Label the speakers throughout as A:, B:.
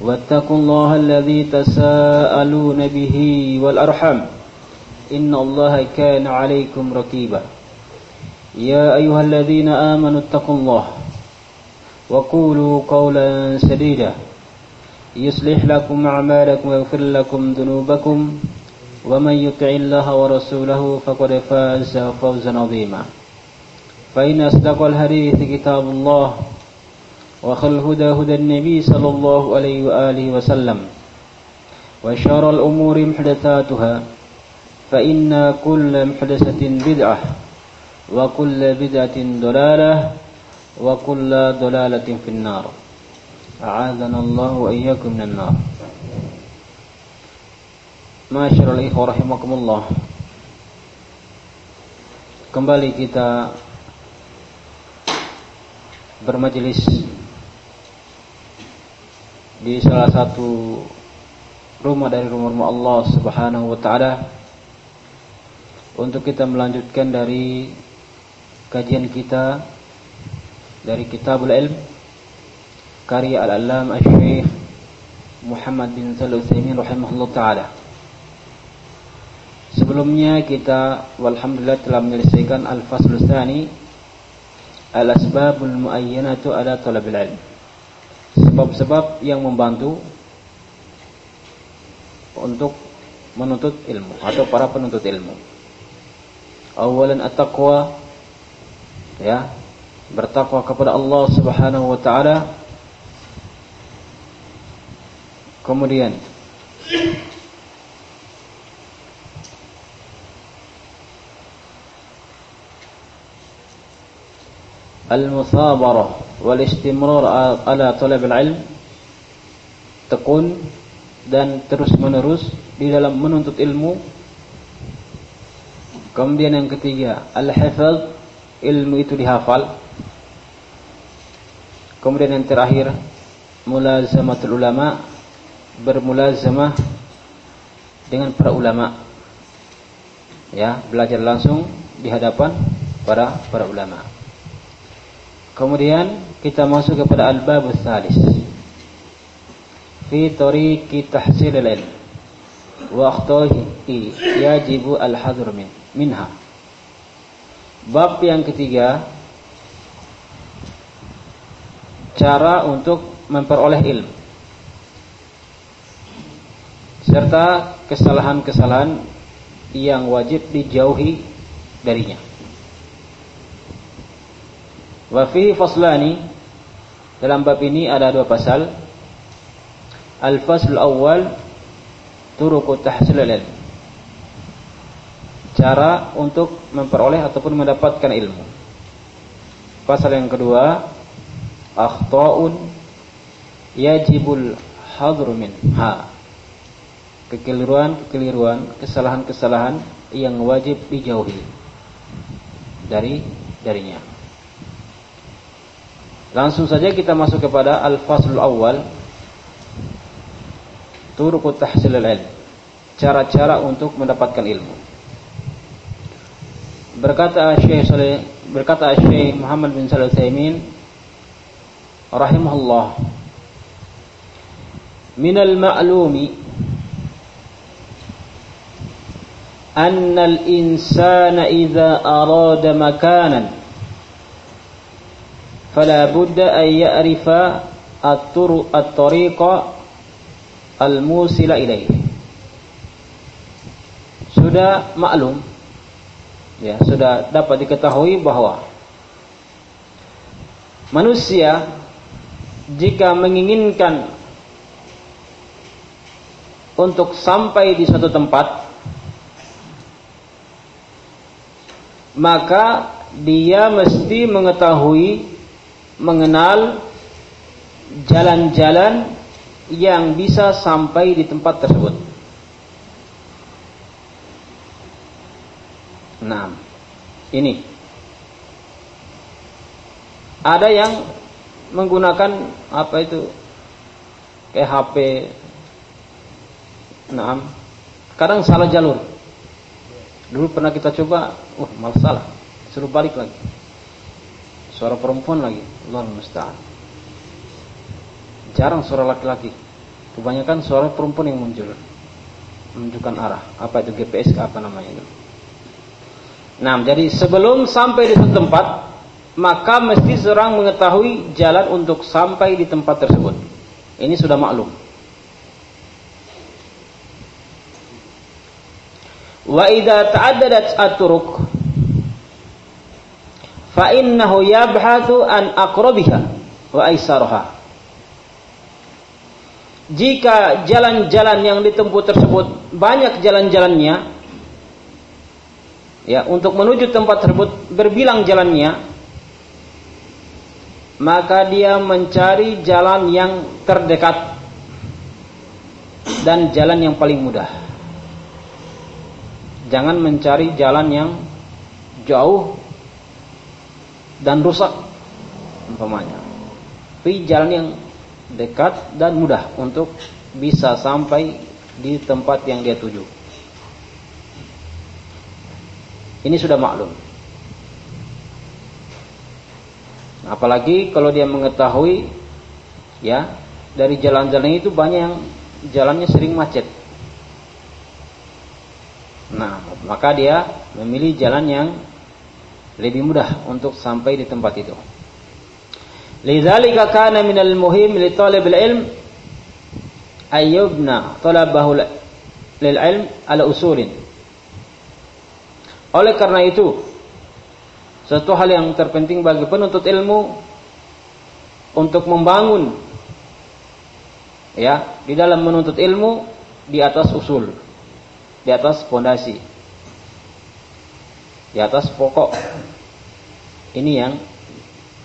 A: واتقوا الله الذي تساءلون به والأرحم إن الله كان عليكم ركيبا يا أيها الذين آمنوا اتقوا الله وقولوا قولا سديدا. يصلح لكم أعمالكم ويغفر لكم ذنوبكم. ومن يطع الله ورسوله فقد فاز فوزا عظيما. فإن أصدق الحديث كتاب الله. وخل الهدى هدى النبي صلى الله عليه وآله وسلم وشر الأمور محدثاتها فإن كل محدثة بدعة وكل بدعة ضلالة وكل ضلالة في النار. أعاذنا الله وإياكم من النار. Masyarul ikhwah rahimakumullah Kembali kita bermajelis di salah satu rumah dari rumah-rumah Allah Subhanahu wa taala untuk kita melanjutkan dari kajian kita dari Kitabul Ilm karya Al-Allam Asy-Syaikh Muhammad bin Shalih Utsaimin rahimahullah taala Sebelumnya kita walhamdulillah telah menyelesaikan al-fasl tsani al-asbabul muayyanatu ala talabil ilm. Sebab-sebab yang membantu untuk menuntut ilmu atau para penuntut ilmu. Awalan at-taqwa ya, bertakwa kepada Allah Subhanahu wa taala. Kemudian المثابرة والاستمرار على طلب العلم tekun dan terus menerus di dalam menuntut ilmu kemudian yang ketiga al-hifaz ilmu itu dihafal kemudian yang terakhir mulazamatul ulama bermulazamah dengan para ulama ya belajar langsung di hadapan para para ulama Kemudian kita masuk kepada al-bab salis fi tariqi tahsil al-ilm wa akhtahi yajibu al-hadr min minha. Bab yang ketiga cara untuk memperoleh ilmu serta kesalahan-kesalahan yang wajib dijauhi darinya. Wa fi faslani dalam bab ini ada dua pasal. Al-fasl awal turuq tahsil ilm. Cara untuk memperoleh ataupun mendapatkan ilmu. Pasal yang kedua, akhta'un yajibul hadru minha. Kekeliruan-kekeliruan, kesalahan-kesalahan yang wajib dijauhi dari darinya. Langsung saja kita masuk kepada al-faslul awal turuqut tahsilil ilm. Cara-cara untuk mendapatkan ilmu. Berkata Syekh Saleh berkata Syekh Muhammad bin Shalih Al-Utsaimin rahimahullah Minal ma'lumi anna al-insana idza arada makanan فلا بد أن يعرف at-turuq إليه. sudah maklum ya sudah dapat diketahui bahwa manusia jika menginginkan untuk sampai di suatu tempat maka dia mesti mengetahui mengenal jalan-jalan yang bisa sampai di tempat tersebut. Nah, ini ada yang menggunakan apa itu kayak HP. Nah, kadang salah jalur. Dulu pernah kita coba, uh malah salah, suruh balik lagi. Suara perempuan lagi, Allah musta'an. Jarang suara laki-laki. Kebanyakan suara perempuan yang muncul. Menunjukkan arah. Apa itu GPS apa namanya itu. Nah, jadi sebelum sampai di suatu tempat, maka mesti seorang mengetahui jalan untuk sampai di tempat tersebut. Ini sudah maklum. Wa idza ta'addadat at-turuq fa innahu yabhathu an aqrabiha wa aisaraha. Jika jalan-jalan yang ditempuh tersebut banyak jalan-jalannya ya untuk menuju tempat tersebut berbilang jalannya maka dia mencari jalan yang terdekat dan jalan yang paling mudah. Jangan mencari jalan yang jauh dan rusak umpamanya. Tapi jalan yang dekat dan mudah untuk bisa sampai di tempat yang dia tuju. Ini sudah maklum. Apalagi kalau dia mengetahui ya dari jalan-jalan itu banyak yang jalannya sering macet. Nah, maka dia memilih jalan yang lebih mudah untuk sampai di tempat itu. Lidzalika kana minal muhim li talib al-ilm ayyubna talabahu lil ilm ala usulin. Oleh karena itu, satu hal yang terpenting bagi penuntut ilmu untuk membangun ya di dalam menuntut ilmu di atas usul, di atas fondasi, di atas pokok. Ini yang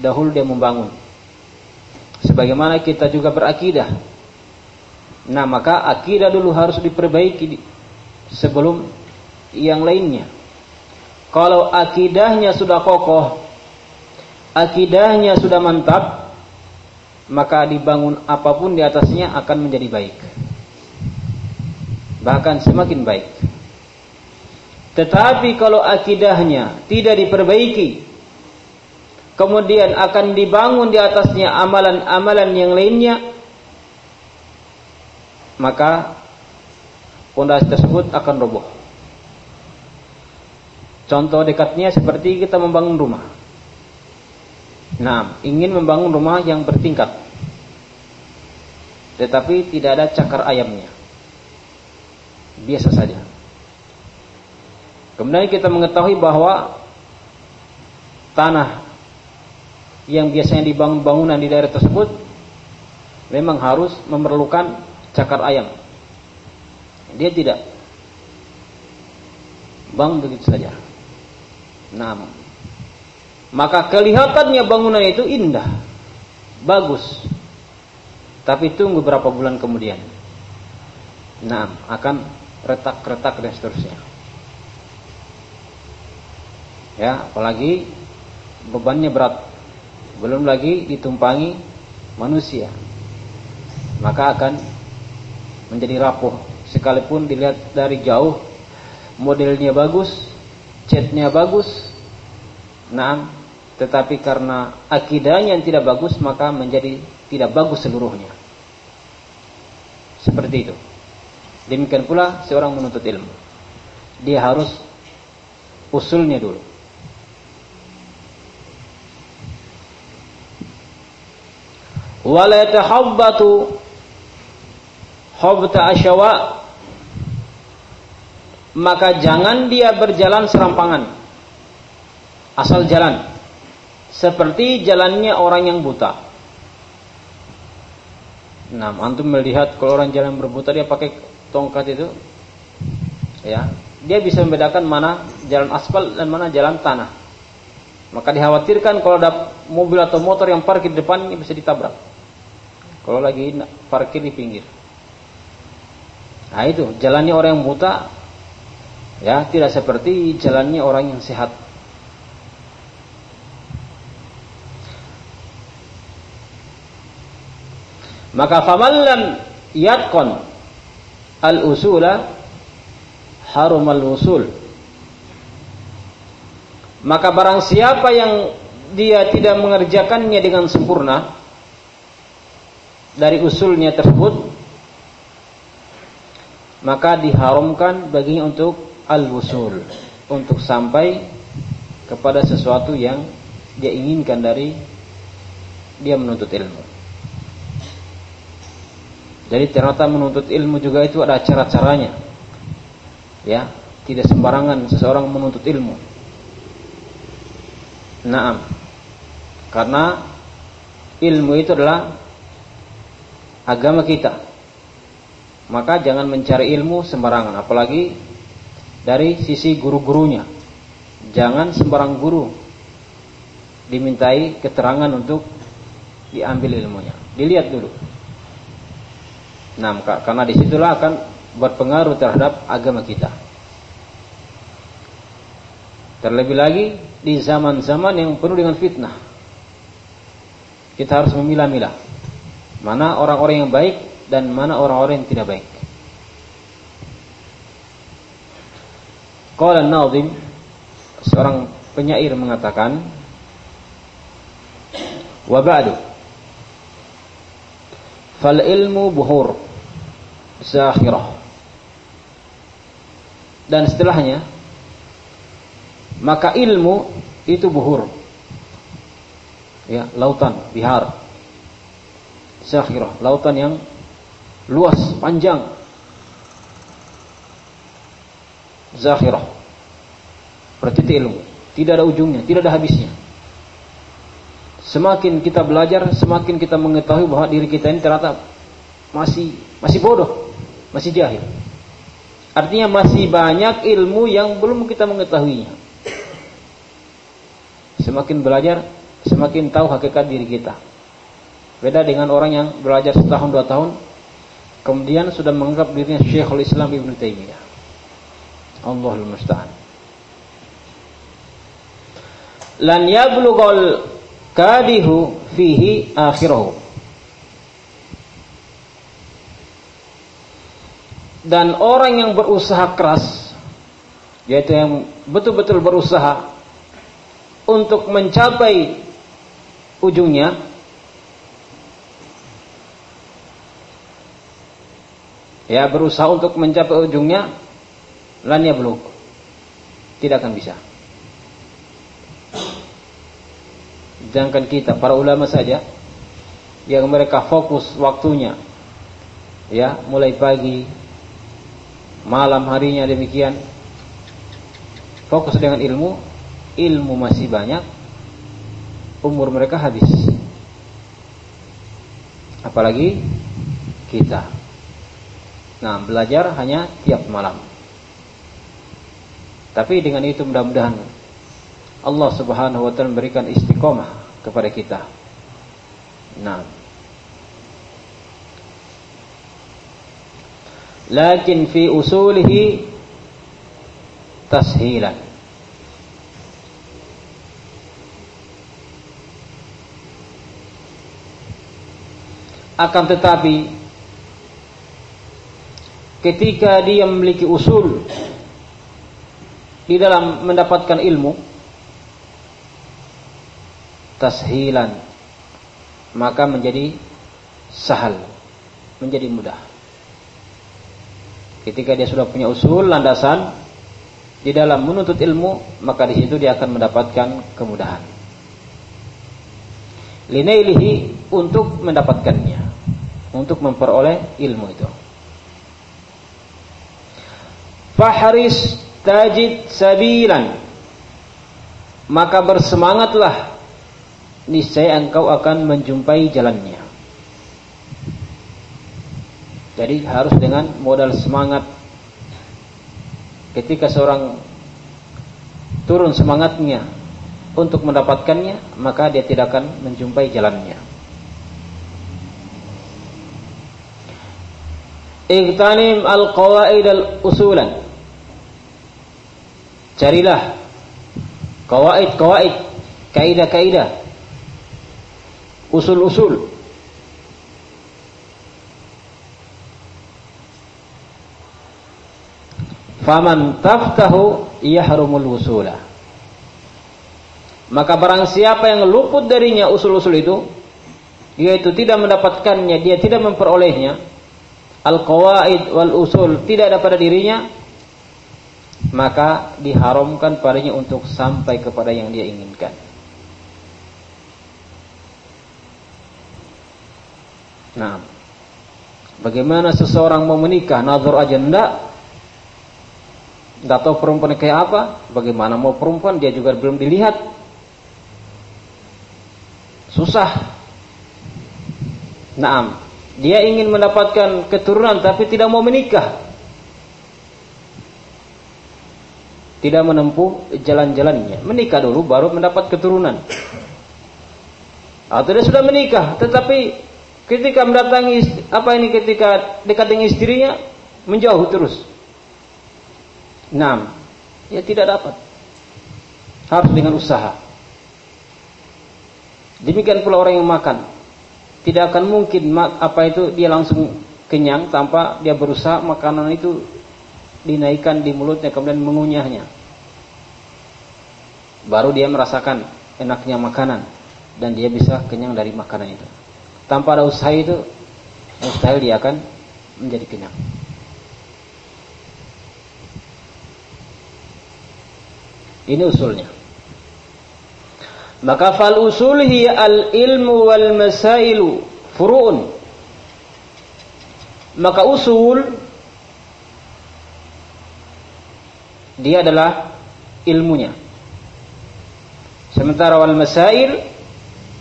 A: dahulu dia membangun. Sebagaimana kita juga berakidah. Nah, maka akidah dulu harus diperbaiki sebelum yang lainnya. Kalau akidahnya sudah kokoh, akidahnya sudah mantap, maka dibangun apa pun di atasnya akan menjadi baik. Bahkan semakin baik. Tetapi kalau akidahnya tidak diperbaiki, kemudian akan dibangun di atasnya amalan-amalan yang lainnya, maka pondasi tersebut akan roboh. Contoh dekatnya seperti kita membangun rumah. Nah, ingin membangun rumah yang bertingkat. Tetapi tidak ada cakar ayamnya. Biasa saja. Kemudian kita mengetahui bahwa tanah yang biasanya dibangun bangunan di daerah tersebut memang harus memerlukan cakar ayam. Dia tidak bangun begitu saja. Nah, maka kelihatannya bangunan itu indah, bagus. Tapi tunggu beberapa bulan kemudian. Nah, akan retak-retak dan seterusnya. Ya, apalagi bebannya berat. Belum lagi ditumpangi manusia. Maka akan menjadi rapuh. Sekalipun dilihat dari jauh modelnya bagus, catnya bagus, nah, tetapi karena akidahnya yang tidak bagus maka menjadi tidak bagus seluruhnya. Seperti itu. Demikian pula seorang menuntut ilmu. Dia harus usulnya dulu. Wala yatahabbatu habta asyawa. Maka jangan dia berjalan serampangan. Asal jalan. Seperti jalannya orang yang buta. Nah antum melihat kalau orang jalan berbuta dia pakai tongkat itu. Ya. Dia bisa membedakan mana jalan aspal dan mana jalan tanah. Maka dikhawatirkan kalau ada mobil atau motor yang parkir di depan ini bisa ditabrak kalau lagi parkir di pinggir Nah itu jalannya orang yang buta ya tidak seperti jalannya orang yang sehat. Maka famallam yatqon al-usula harum al-usul. Maka barang siapa yang dia tidak mengerjakannya dengan sempurna dari usulnya tersebut maka diharamkan baginya untuk al-wusul untuk sampai kepada sesuatu yang dia inginkan dari dia menuntut ilmu. Jadi ternyata menuntut ilmu juga itu ada cara-caranya. Ya, tidak sembarangan seseorang menuntut ilmu. Naam. Karena ilmu itu adalah agama kita. Maka jangan mencari ilmu sembarangan apalagi dari sisi guru-gurunya. Jangan sembarang guru dimintai keterangan untuk diambil ilmunya. Dilihat dulu. Nah karena di situlah akan berpengaruh terhadap agama kita. Terlebih lagi di zaman-zaman yang penuh dengan fitnah kita harus memilah-milah mana orang-orang yang baik dan mana orang-orang yang tidak baik. Qala Nazim seorang penyair mengatakan wa ba'du? Fal ilmu buhur zakhirah. Dan setelahnya maka ilmu itu buhur. Ya lautan bihar zakhirah lautan yang luas, panjang. Zahirah. Berarti ilmu. Tidak ada ujungnya, tidak ada habisnya. Semakin kita belajar, semakin kita mengetahui bahwa diri kita ini ternyata masih masih bodoh, masih jahil. Artinya masih banyak ilmu yang belum kita mengetahuinya. Semakin belajar, semakin tahu hakikat diri kita. Beda dengan orang yang belajar setahun dua tahun, kemudian sudah menganggap dirinya Syekhul Islam Ibn Taimiyah. Allahul musta'an. Lan yablughal kadihu fihi akhirahu. Dan orang yang berusaha keras yaitu yang betul-betul berusaha untuk mencapai ujungnya ya berusaha untuk mencapai ujungnya lan belum tidak akan bisa. Jangan kita para ulama saja yang mereka fokus waktunya ya mulai pagi malam harinya demikian fokus dengan ilmu ilmu masih banyak umur mereka habis. Apalagi kita Nah, belajar hanya tiap malam. Tapi dengan itu mudah-mudahan Allah Subhanahu wa taala memberikan istiqomah kepada kita. Nah. Lakin fi usulihi tashilan. Akan tetapi ketika dia memiliki usul di dalam mendapatkan ilmu tashilan maka menjadi sahal menjadi mudah ketika dia sudah punya usul landasan di dalam menuntut ilmu maka di situ dia akan mendapatkan kemudahan linailihi untuk mendapatkannya, untuk memperoleh ilmu itu. Fahris tajid sabilan maka bersemangatlah niscaya engkau akan menjumpai jalannya. Jadi harus dengan modal semangat. Ketika seorang turun semangatnya untuk mendapatkannya, maka dia tidak akan menjumpai jalannya. Iqtanim al-qawaid al-usulan. Carilah kawaid-kawaid, kaidah-kaidah, usul-usul. Faman taftahu yahrumul wusula. Maka barang siapa yang luput darinya usul-usul itu, yaitu tidak mendapatkannya, dia tidak memperolehnya, al-qawaid wal usul tidak ada pada dirinya, maka diharamkan padanya untuk sampai kepada yang dia inginkan. Nah, bagaimana seseorang mau menikah, nazar aja ndak, nggak tahu perempuan kayak apa, bagaimana mau perempuan? Dia juga belum dilihat, susah. Nah, dia ingin mendapatkan keturunan tapi tidak mau menikah. Tidak menempuh jalan-jalannya. Menikah dulu baru mendapat keturunan. Atau dia sudah menikah, tetapi ketika mendatangi apa ini ketika dekat dengan istrinya menjauh terus. Enam, ya tidak dapat. Harus dengan usaha. Demikian pula orang yang makan. Tidak akan mungkin apa itu dia langsung kenyang tanpa dia berusaha makanan itu dinaikkan di mulutnya kemudian mengunyahnya. Baru dia merasakan enaknya makanan dan dia bisa kenyang dari makanan itu. Tanpa ada usaha itu mustahil dia akan menjadi kenyang. Ini usulnya. Maka fal usulhi al ilmu wal masailu furu'un. Maka usul dia adalah ilmunya. Sementara wal masail,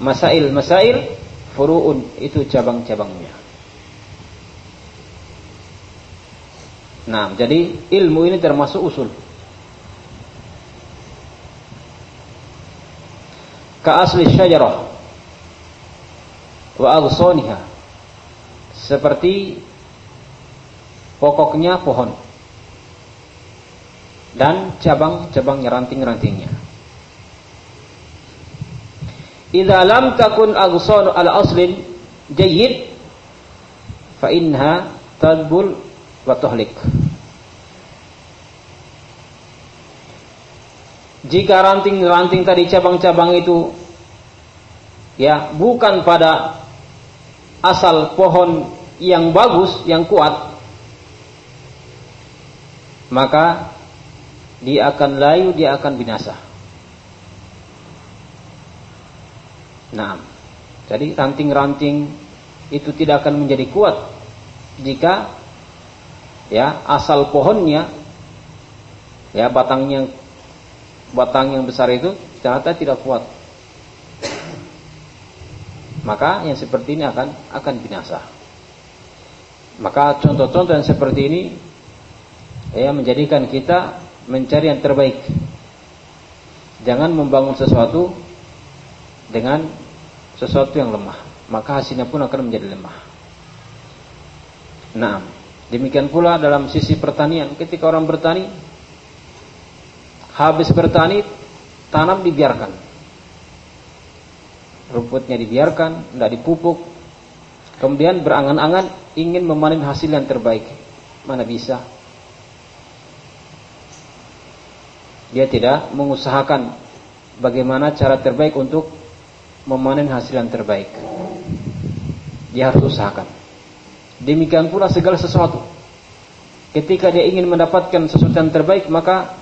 A: masail, masail, furu'un itu cabang-cabangnya. Nah, jadi ilmu ini termasuk usul. Ka asli syajarah wa aghsaniha. Seperti pokoknya pohon dan cabang-cabangnya ranting-rantingnya. Idza lam takun aghsanu al aslin jayyid fa inha tadbul wa tuhlik. Jika ranting-ranting tadi cabang-cabang itu ya bukan pada asal pohon yang bagus, yang kuat, maka dia akan layu, dia akan binasa. Nah, jadi ranting-ranting itu tidak akan menjadi kuat jika ya asal pohonnya ya batangnya batang yang besar itu ternyata tidak kuat. Maka yang seperti ini akan akan binasa. Maka contoh-contoh yang seperti ini ya menjadikan kita mencari yang terbaik. Jangan membangun sesuatu dengan sesuatu yang lemah, maka hasilnya pun akan menjadi lemah. Nah, demikian pula dalam sisi pertanian, ketika orang bertani, habis bertani, tanam dibiarkan, rumputnya dibiarkan, tidak dipupuk, kemudian berangan-angan ingin memanen hasil yang terbaik, mana bisa? dia tidak mengusahakan bagaimana cara terbaik untuk memanen hasil yang terbaik. Dia harus usahakan. Demikian pula segala sesuatu. Ketika dia ingin mendapatkan sesuatu yang terbaik, maka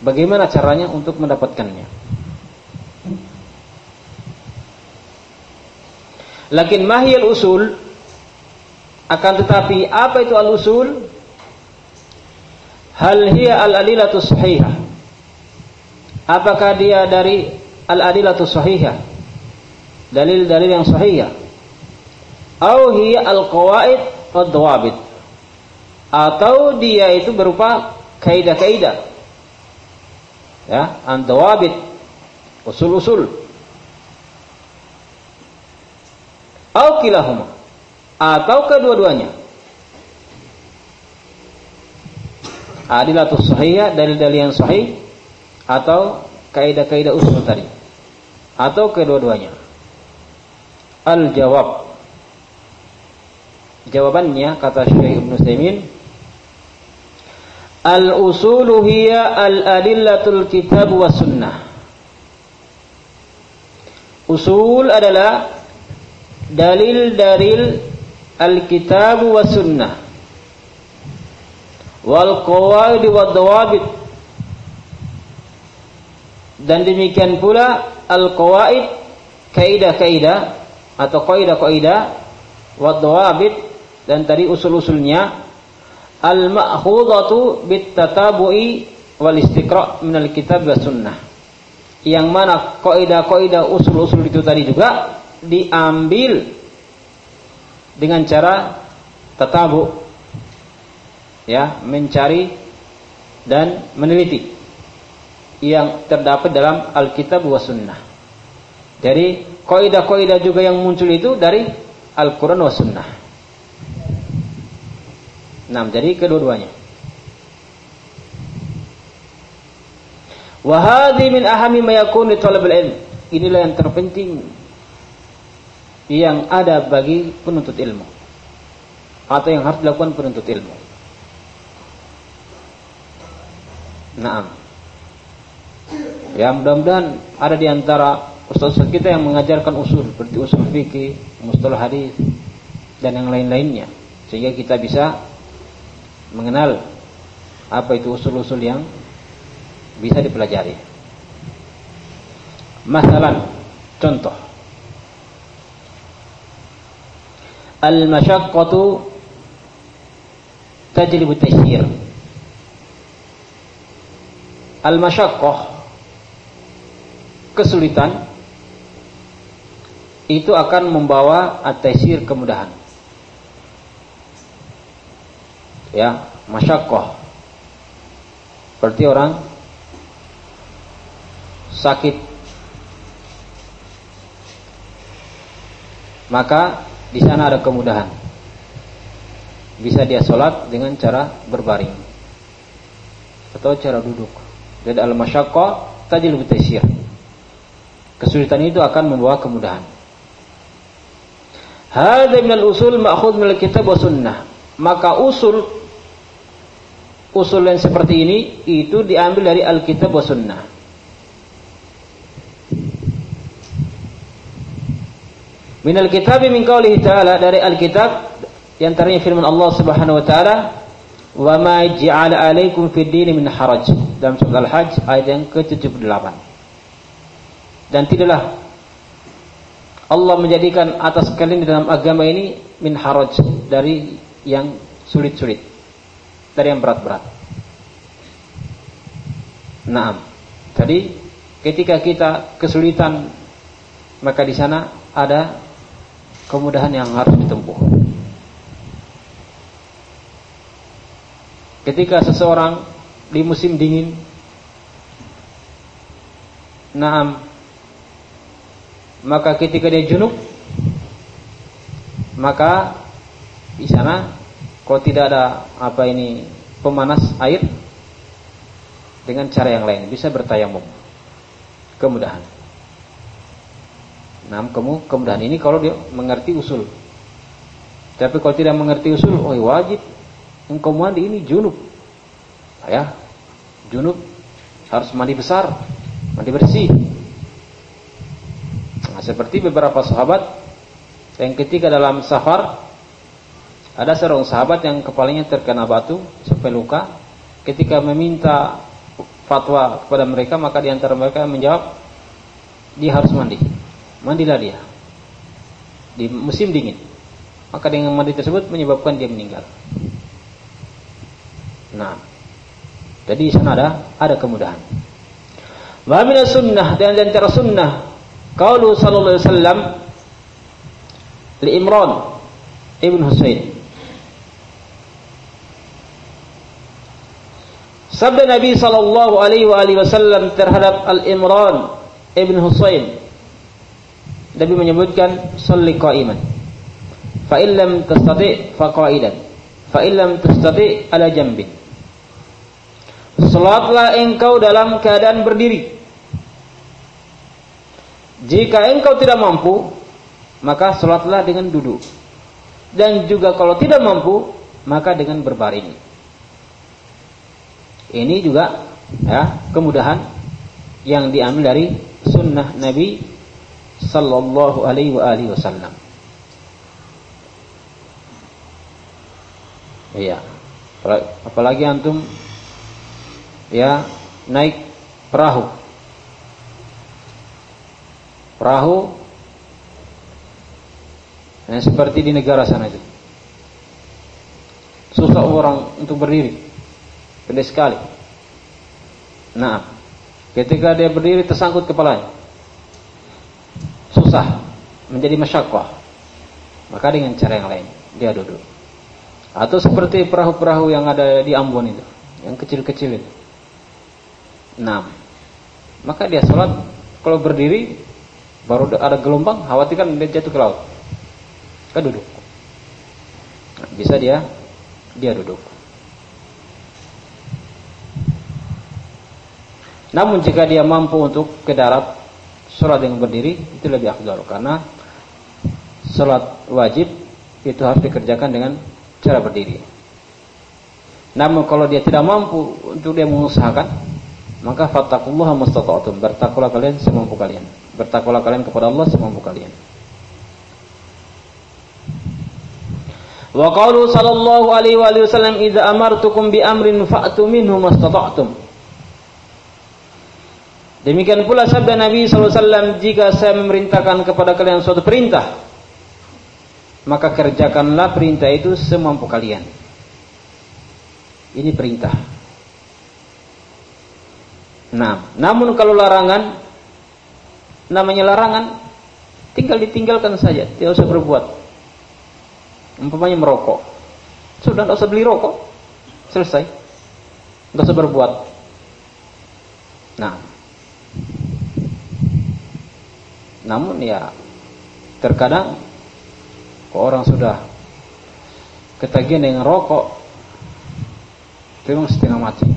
A: bagaimana caranya untuk mendapatkannya? Lakin mahiyal usul akan tetapi apa itu al-usul? Hal hiya al-adilatu sahihah? Apakah dia dari al-adilatu sahihah? Dalil-dalil yang sahihah? Atau hiya al-qawaid wad-dawabit? Atau dia itu berupa kaidah-kaidah? Ya, an-dawabit, usul-usul. Atau kilahuma? Atau kedua-duanya? adilatus sahihah dalil-dalil yang sahih atau kaidah-kaidah usul tadi atau kedua-duanya al jawab jawabannya kata Syekh Ibnu Taimin al usulu hiya al adillatul kitab was sunnah. Usul adalah dalil-dalil al kitab was sunnah. Wal qawaid wad dawabit. Dan demikian pula al qawaid kaidah-kaidah atau kaidah-kaidah wad dawabit dan tadi usul-usulnya al ma'khudatu bit tatabu'i wal istiqra' min al kitab wa sunnah yang mana kaidah-kaidah usul-usul itu tadi juga diambil dengan cara tatabu ya mencari dan meneliti yang terdapat dalam Alkitab wa Sunnah. Jadi kaidah-kaidah juga yang muncul itu dari Al-Quran wa Sunnah. Nah, jadi kedua-duanya. Wahadi min ahami mayakun di ilm. Inilah yang terpenting yang ada bagi penuntut ilmu atau yang harus dilakukan penuntut ilmu. Naam. Ya mudah-mudahan ada di antara ustaz kita yang mengajarkan usul seperti usul fikih, mustalah hadis dan yang lain-lainnya sehingga kita bisa mengenal apa itu usul-usul yang bisa dipelajari. Masalan, contoh. Al-masyaqqatu tajlibu tasyir al-masyaqqah kesulitan itu akan membawa at-taisir kemudahan. Ya, masyaqqah. Seperti orang sakit maka di sana ada kemudahan. Bisa dia sholat dengan cara berbaring atau cara duduk. Dan al-masyaqqa tajil bitasyir. Kesulitan itu akan membawa kemudahan. Hadza min al-usul ma'khudh min al-kitab wa sunnah. Maka usul usul yang seperti ini itu diambil dari Alkitab wa sunnah. Min al-kitab min qaulihi ta'ala dari Alkitab yang antaranya firman Allah Subhanahu wa taala wa ma ja'ala 'alaikum fid din min haraj dalam surat Al-Hajj ayat yang ke-78 dan tidaklah Allah menjadikan atas kalian di dalam agama ini min haraj dari yang sulit-sulit dari yang berat-berat. Naam. Jadi ketika kita kesulitan maka di sana ada kemudahan yang harus ditempuh. Ketika seseorang di musim dingin Naam Maka ketika dia junub Maka di sana kalau tidak ada apa ini pemanas air dengan cara yang lain bisa bertayamum kemudahan. Nah, kamu kemudahan ini kalau dia mengerti usul. Tapi kalau tidak mengerti usul, oh wajib engkau mandi ini junub. Ya, junub harus mandi besar, mandi bersih. Seperti beberapa sahabat yang ketika dalam safar ada seorang sahabat yang kepalanya terkena batu sampai luka. Ketika meminta fatwa kepada mereka, maka di antara mereka menjawab, dia harus mandi. Mandilah dia. di musim dingin. Maka dengan mandi tersebut menyebabkan dia meninggal. Nah, jadi di sana ada ada kemudahan. Wa sunnah dan dan cara sunnah qaulu sallallahu alaihi wasallam li Imran ibn Husain Sabda Nabi sallallahu alaihi wa alihi wasallam terhadap Al-Imran ibn Husain Nabi menyebutkan salli qa'iman. Fa illam tastati fa qa'idan. Fa illam tastati ala jambin Salatlah engkau dalam keadaan berdiri Jika engkau tidak mampu maka salatlah dengan duduk dan juga kalau tidak mampu maka dengan berbaring ini juga ya kemudahan yang diambil dari sunnah Nabi sallallahu alaihi wasallam. Iya. Apalagi antum ya naik perahu. Perahu yang seperti di negara sana itu. Susah orang untuk berdiri. Pendek sekali. Nah, ketika dia berdiri tersangkut kepalanya. Susah. Menjadi masyakoh. Maka dengan cara yang lain. Dia duduk. Atau seperti perahu-perahu yang ada di Ambon itu. Yang kecil-kecil itu. Nah, maka dia sholat kalau berdiri baru ada gelombang khawatirkan dia jatuh ke laut. Kan duduk. Bisa dia dia duduk. Namun jika dia mampu untuk ke darat sholat dengan berdiri itu lebih afdal karena sholat wajib itu harus dikerjakan dengan cara berdiri. Namun kalau dia tidak mampu untuk dia mengusahakan maka fattakullah mustata'tum bertakwalah kalian semampu kalian bertakwalah kalian kepada Allah semampu kalian Wa qalu sallallahu alaihi wasallam idza amartukum bi amrin fa'tu minhu mastata'tum Demikian pula sabda Nabi SAW, jika saya memerintahkan kepada kalian suatu perintah, maka kerjakanlah perintah itu semampu kalian. Ini perintah. Nah, namun kalau larangan, namanya larangan, tinggal ditinggalkan saja, tidak usah berbuat. Umpamanya merokok, sudah tidak usah beli rokok, selesai, tidak usah berbuat. Nah, namun ya terkadang orang sudah ketagihan dengan rokok memang setengah mati.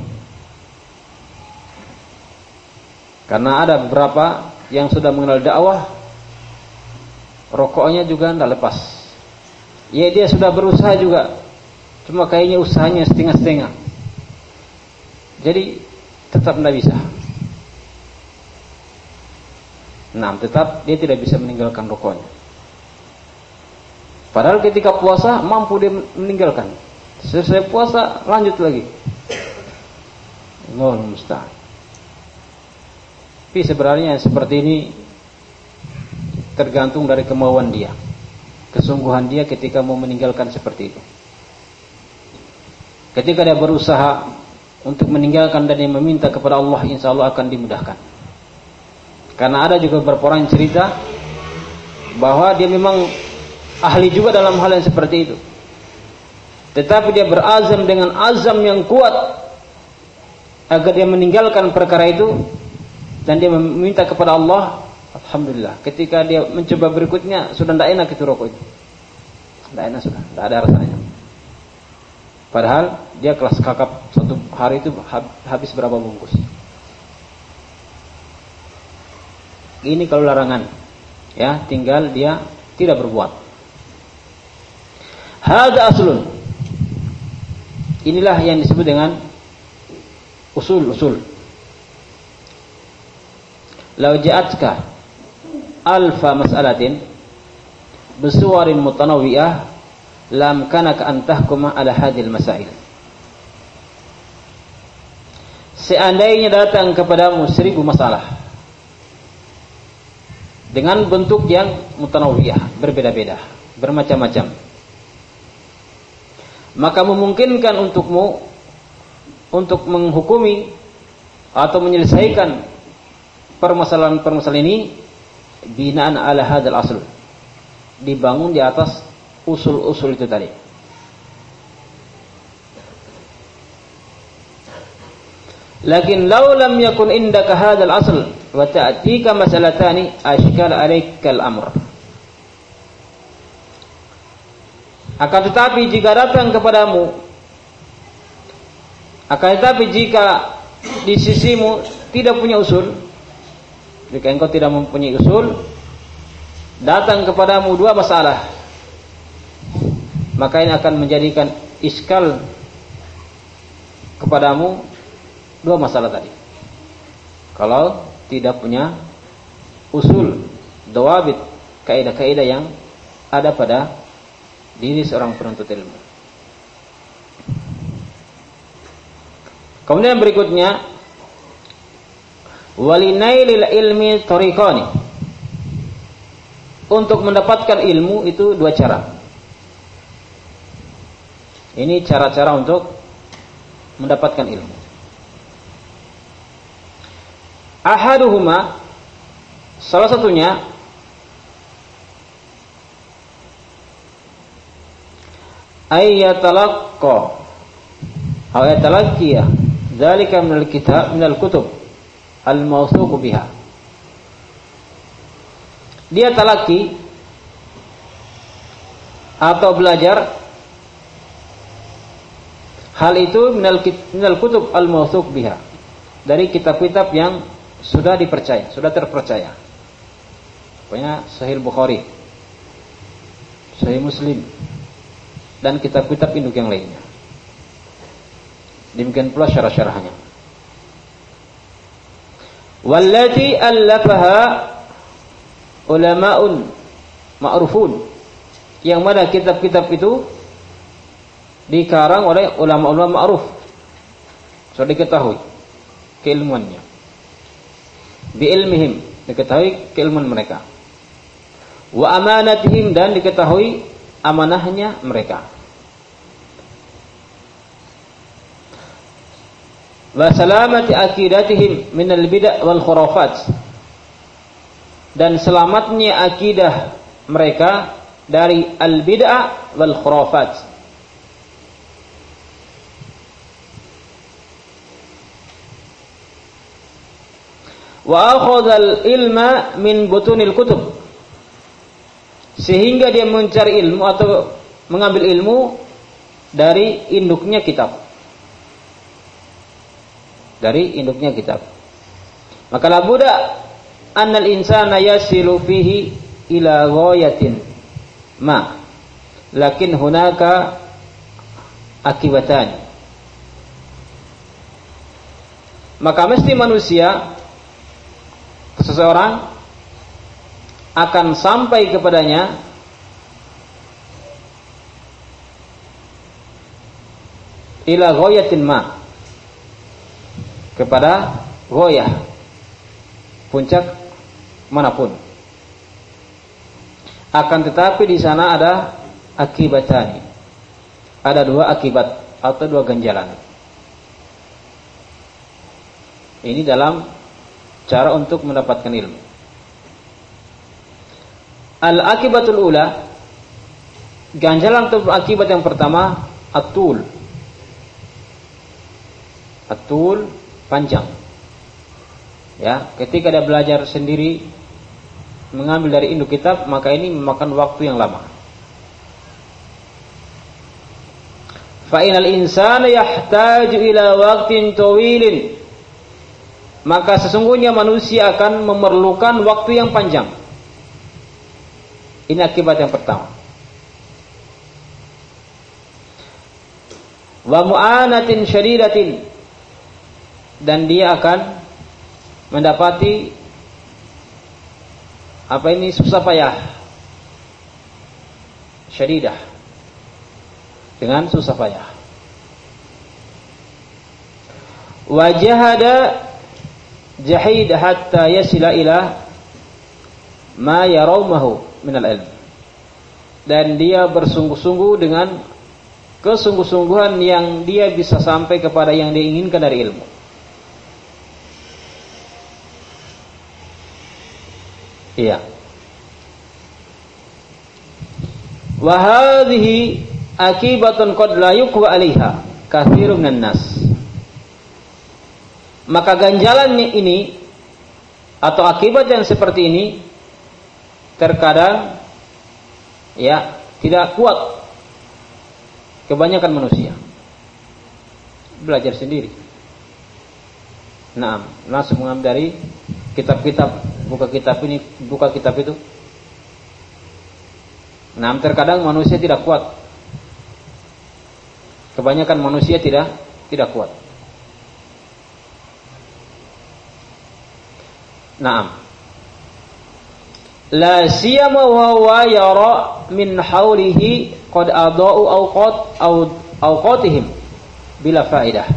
A: Karena ada beberapa yang sudah mengenal dakwah rokoknya juga tidak lepas. Ya dia sudah berusaha juga. Cuma kayaknya usahanya setengah-setengah. Jadi tetap tidak bisa. Nah, tetap dia tidak bisa meninggalkan rokoknya. Padahal ketika puasa mampu dia meninggalkan. Selesai puasa lanjut lagi. Allah musta'an. Tapi sebenarnya seperti ini tergantung dari kemauan dia. Kesungguhan dia ketika mau meninggalkan seperti itu. Ketika dia berusaha untuk meninggalkan dan dia meminta kepada Allah, insya Allah akan dimudahkan. Karena ada juga beberapa orang yang cerita bahwa dia memang ahli juga dalam hal yang seperti itu. Tetapi dia berazam dengan azam yang kuat agar dia meninggalkan perkara itu dan dia meminta kepada Allah. Alhamdulillah. Ketika dia mencoba berikutnya sudah tidak enak itu rokok itu. Tidak enak sudah, tidak ada rasanya. Padahal dia kelas kakap satu hari itu habis berapa bungkus. Ini kalau larangan. Ya, tinggal dia tidak berbuat. Hadza aslun. Inilah yang disebut dengan usul-usul. Lau ja'atka alfa mas'alatin bisuwarin mutanawiyah lam kanaka an tahkuma ala hadil masail. Seandainya datang kepadamu seribu masalah dengan bentuk yang mutanawiyah, berbeda-beda, bermacam-macam. Maka memungkinkan untukmu untuk menghukumi atau menyelesaikan permasalahan-permasalahan ini binaan ala hadal asl. Dibangun di atas usul-usul itu tadi. Lakin law lam yakun indaka hadzal asl wa ta'tika masalatani ashkal alaikal amr. Akan tetapi jika datang kepadamu akan tetapi jika di sisimu tidak punya usul jika engkau tidak mempunyai usul datang kepadamu dua masalah maka ini akan menjadikan iskal kepadamu Dua masalah tadi. Kalau tidak punya usul, dawabit, kaidah-kaidah yang ada pada diri seorang penuntut ilmu. Kemudian berikutnya walinailil ilmi tariqani. Untuk mendapatkan ilmu itu dua cara. Ini cara-cara untuk mendapatkan ilmu. ahaduhuma salah satunya ayyatalaqqa atau yatalaqqiya dzalika minal kitab minal kutub al mawthuq biha dia talaki atau belajar hal itu minal, kutub al mawthuq biha dari kitab-kitab yang sudah dipercaya, sudah terpercaya. Pokoknya Sahih Bukhari, Sahih Muslim, dan kitab-kitab induk yang lainnya. Demikian pula syarah-syarahnya. Wallati allafaha ulama'un ma'rufun. Yang mana kitab-kitab itu dikarang oleh ulama-ulama ma'ruf. Sudah diketahui keilmuannya biilmihim diketahui keilmuan mereka wa amanatihim dan diketahui amanahnya mereka wa salamati akidatihim minal bid'ah wal khurafat. Dan selamatnya akidah mereka dari al bid'ah wal khurafat. Wa akhadhal ilma min butunil kutub. Sehingga dia mencari ilmu atau mengambil ilmu dari induknya kitab dari induknya kitab. Maka la buddha annal insana yasilu fihi ila ghayatin ma. Lakin hunaka akibatan maka mesti manusia seseorang akan sampai kepadanya ila ghayatin ma kepada goyah puncak mana pun akan tetapi di sana ada akibatani ada dua akibat atau dua ganjalan ini dalam cara untuk mendapatkan ilmu. Al-akibatul ula ganjalan atau akibat yang pertama atul. Atul panjang. Ya, ketika dia belajar sendiri mengambil dari induk kitab, maka ini memakan waktu yang lama. Fa'inal insana yahtaju ila waqtin tawilin maka sesungguhnya manusia akan memerlukan waktu yang panjang. Ini akibat yang pertama. Wa mu'anatin syadidatin dan dia akan mendapati apa ini susah payah syadidah dengan susah payah wajahada jahid hatta yasila ila ma yarawmahu minal ilm. Dan dia bersungguh-sungguh dengan kesungguh-sungguhan yang dia bisa sampai kepada yang diinginkan dari ilmu. Iya. Wa hadhihi akibatun qad la yuqwa 'alaiha katsirun nas. Maka ganjalan ini atau akibat yang seperti ini terkadang ya tidak kuat kebanyakan manusia belajar sendiri. Nah, langsung mengambil dari kitab-kitab, buka kitab ini, buka kitab itu. Nah, terkadang manusia tidak kuat. Kebanyakan manusia tidak tidak kuat. Naam. La siyama wa huwa yara min haulihi qad adau awqat aw awqatihim bila faidah.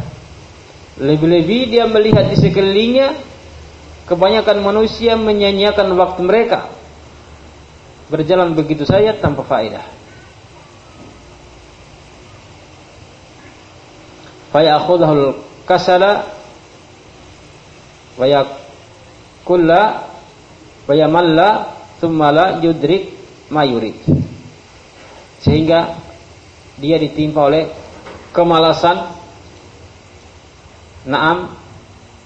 A: Lebih-lebih dia melihat di sekelilingnya kebanyakan manusia menyanyiakan waktu mereka berjalan begitu saja tanpa faedah. Fayakhudhul kasala wa yakulla wa yamalla thumma yudrik ma yurid. Sehingga dia ditimpa oleh kemalasan, naam,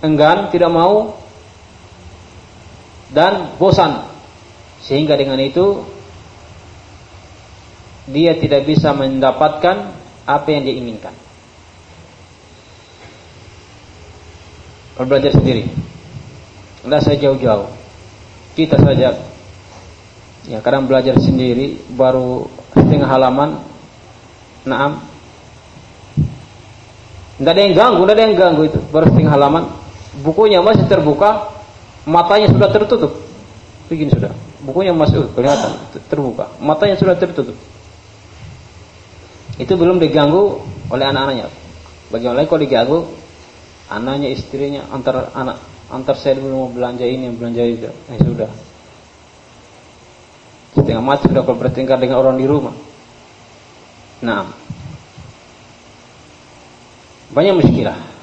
A: enggan, tidak mau, dan bosan. Sehingga dengan itu dia tidak bisa mendapatkan apa yang dia inginkan. Belajar sendiri. Tidak saya jauh-jauh. Kita saja Ya kadang belajar sendiri baru setengah halaman. Naam. Tidak ada yang ganggu, tidak ada yang ganggu itu. Baru setengah halaman. Bukunya masih terbuka, matanya sudah tertutup. Begini sudah. Bukunya masih uh, kelihatan terbuka, matanya sudah tertutup. Itu belum diganggu oleh anak-anaknya. Bagaimana kalau diganggu anaknya, istrinya, antar anak, antar saya dulu mau belanja ini, belanja itu. Eh, sudah, Setengah mati sudah kalau bertingkar dengan orang di rumah. Nah, banyak muskilah.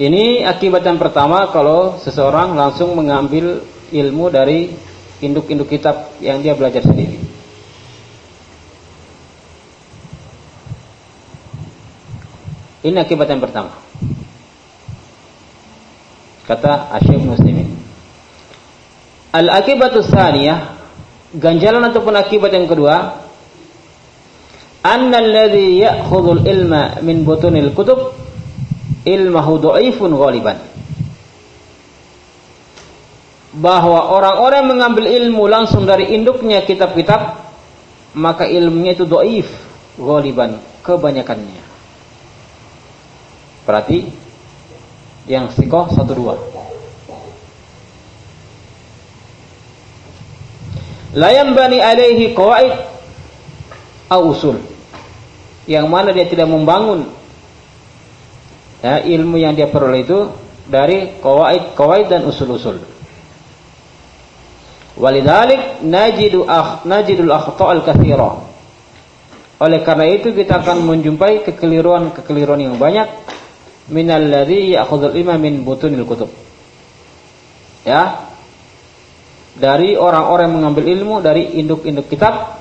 A: Ini akibat yang pertama kalau seseorang langsung mengambil ilmu dari induk-induk kitab yang dia belajar sendiri. Ini akibat yang pertama. Kata Asyik Muslimin. Al-akibatu tsaniyah, ganjalan ataupun akibat yang kedua, anna alladhi ya'khudhul ilma min butunil kutub ilmahu dhaifun ghaliban. Bahwa orang-orang mengambil ilmu langsung dari induknya kitab-kitab, maka ilmunya itu dhaif ghaliban, kebanyakannya. Berarti yang sikoh satu dua. Layam bani alaihi qawaid au usul. Yang mana dia tidak membangun ya, ilmu yang dia peroleh itu dari qawaid qawaid dan usul-usul. Walidalik najidu akh najidul akhta'al katsira. Oleh karena itu kita akan menjumpai kekeliruan-kekeliruan yang banyak minal ladzi ya'khudhul ilma min butunil kutub. Ya, dari orang-orang mengambil ilmu dari induk-induk kitab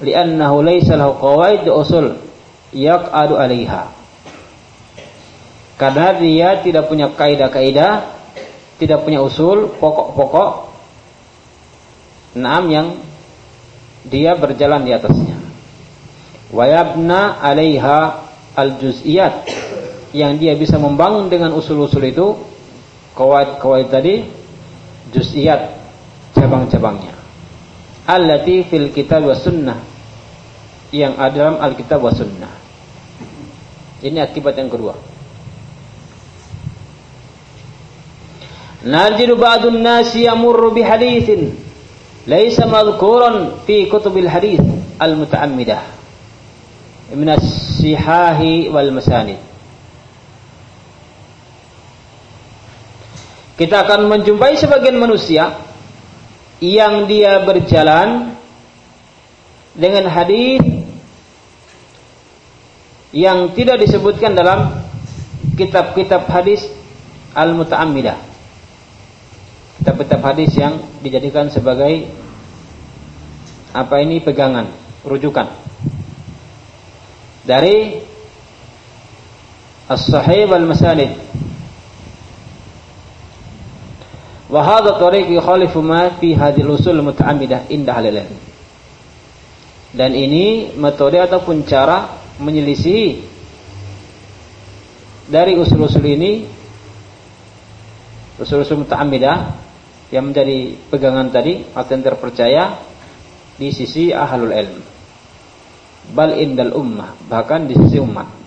A: li'annahu laysa lahu qawaid usul yaq'adu 'alaiha karena dia tidak punya kaidah-kaidah tidak punya usul pokok-pokok enam yang dia berjalan di atasnya wayabna 'alaiha al-juz'iyat yang dia bisa membangun dengan usul-usul itu kawaid-kawaid tadi juz'iyat cabang-cabangnya. Allati fil kitab wa sunnah. Yang ada dalam Alkitab wa sunnah. Ini akibat yang kedua. Najidu ba'dun nasi yamurru bi hadithin laysa madhkuran fi kutubil hadith al-muta'ammidah min as-sihahi wal masanid. kita akan menjumpai sebagian manusia yang dia berjalan dengan hadis yang tidak disebutkan dalam kitab-kitab hadis al-muta'ammidah. Kitab-kitab hadis yang dijadikan sebagai apa ini pegangan, rujukan. Dari As-Sahih wal-Masalid Wa hadha tariq yukhalifu ma fi hadhihi usul muta'ammidah indah ahli Dan ini metode ataupun cara menyelisih dari usul-usul ini usul-usul muta'ammidah yang menjadi pegangan tadi atau terpercaya di sisi ahlul ilm bal indal ummah bahkan di sisi umat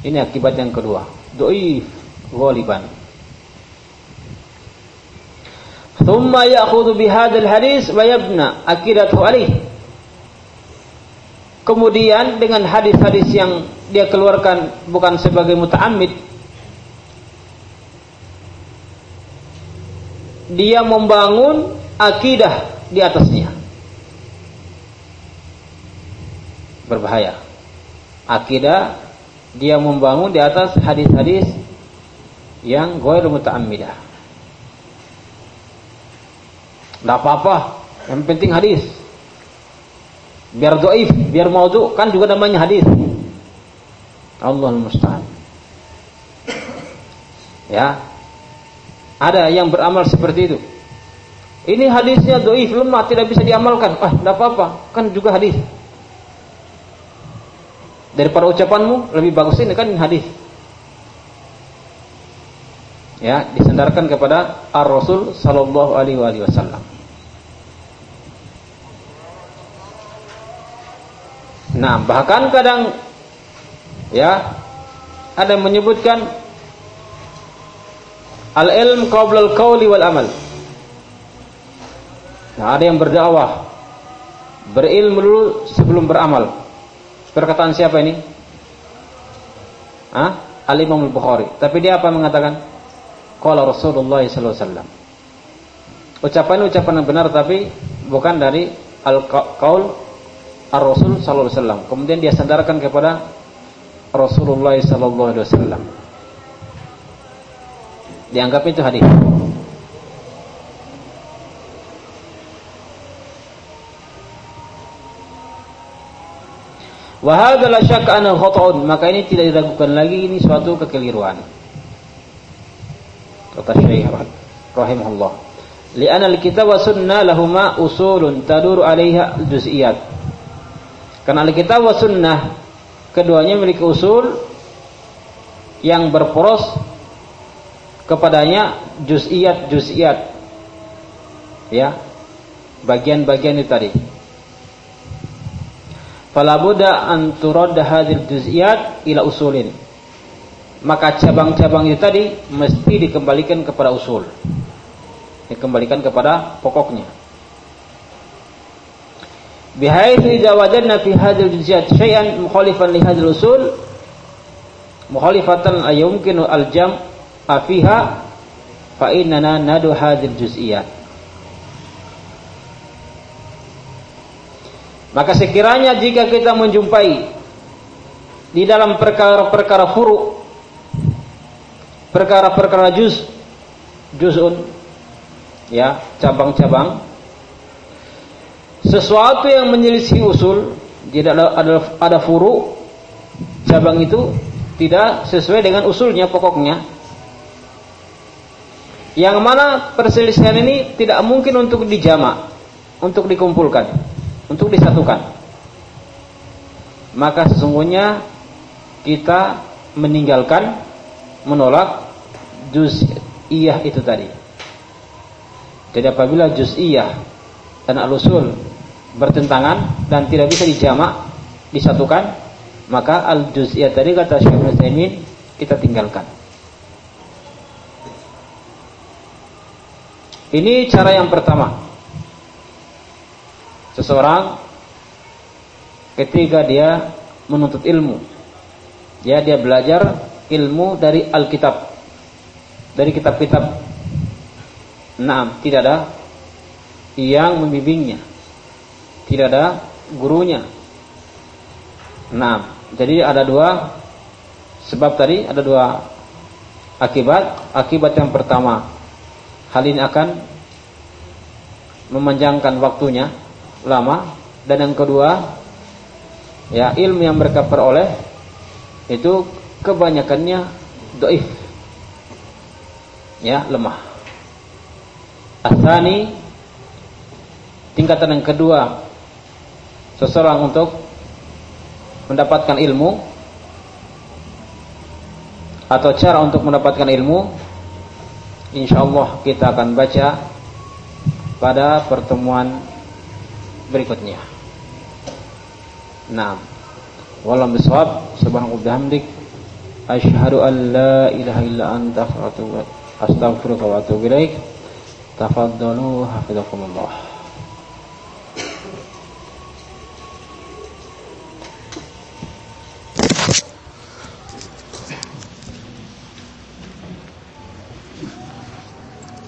A: Ini akibat yang kedua. Doif ghaliban. Thumma ya'khudhu bihadzal hadis wa yabna alaih. Kemudian dengan hadis-hadis yang dia keluarkan bukan sebagai muta'ammid dia membangun akidah di atasnya. Berbahaya. Akidah dia membangun di atas hadis-hadis yang ghair muta'ammidah. Tidak apa-apa, yang penting hadis. Biar doif, biar maudhu, kan juga namanya hadis. Allah musta'an. Ya. Ada yang beramal seperti itu. Ini hadisnya doif, lemah, tidak bisa diamalkan. Ah, tidak apa-apa, kan juga hadis daripada ucapanmu lebih bagus ini kan hadis. Ya, disandarkan kepada Ar-Rasul sallallahu alaihi wasallam. Nah, bahkan kadang ya ada yang menyebutkan al-ilm qabla al-qawli wal amal. Nah, ada yang berdakwah berilmu dulu sebelum beramal. Perkataan siapa ini? Ah, Al-Imam Al-Bukhari. Tapi dia apa mengatakan? Qala Rasulullah sallallahu alaihi wasallam. Ucapan ucapan yang benar tapi bukan dari al-qaul ar-Rasul sallallahu alaihi wasallam. Kemudian dia sandarkan kepada Rasulullah sallallahu alaihi wasallam. Dianggap itu hadis. Wahada la syakka maka ini tidak diragukan lagi ini suatu kekeliruan. Kata Syekh rahimahullah. Li'anna al-kitab wa sunnah lahuma usulun taduru 'alaiha juz'iyat. Karena al-kitab wa sunnah keduanya memiliki usul yang berporos kepadanya juz'iyat-juz'iyat. Ya. Bagian-bagian itu tadi fala budda an turadda hadhil juz'iyat ila usulin maka cabang-cabang itu tadi mesti dikembalikan kepada usul dikembalikan kepada pokoknya bihaitsu idza wajadna fi hadhil juz'iyat syai'an mukhalifan li hadhil usul mukhalifatan ayumkinu al-jam' fiha fa innana nadu hadhil juz'iyat Maka sekiranya jika kita menjumpai di dalam perkara-perkara furu, perkara-perkara juz, juzun, ya cabang-cabang, sesuatu yang menyelisih usul, tidak ada, ada, ada furu, cabang itu tidak sesuai dengan usulnya pokoknya. Yang mana perselisihan ini tidak mungkin untuk dijamak, untuk dikumpulkan untuk disatukan. Maka sesungguhnya kita meninggalkan menolak juz'iyah itu tadi. Jadi apabila juz'iyah dan al-usul bertentangan dan tidak bisa dijamak, disatukan, maka al-juz'iyah tadi kata Syekh Utsaimin kita tinggalkan. Ini cara yang pertama seseorang ketika dia menuntut ilmu Ya, dia belajar ilmu dari Alkitab. Dari kitab-kitab. Nah, tidak ada yang membimbingnya. Tidak ada gurunya. Nah, jadi ada dua sebab tadi ada dua akibat. Akibat yang pertama, hal ini akan memanjangkan waktunya lama dan yang kedua ya ilmu yang mereka peroleh itu kebanyakannya doif ya lemah asani tingkatan yang kedua seseorang untuk mendapatkan ilmu atau cara untuk mendapatkan ilmu insyaallah kita akan baca pada pertemuan berikutnya. Nah, walam bisawab subhanahu wa bihamdik asyhadu an la ilaha illa anta astaghfiruka wa atubu ilaik. Tafaddalu hafizakumullah.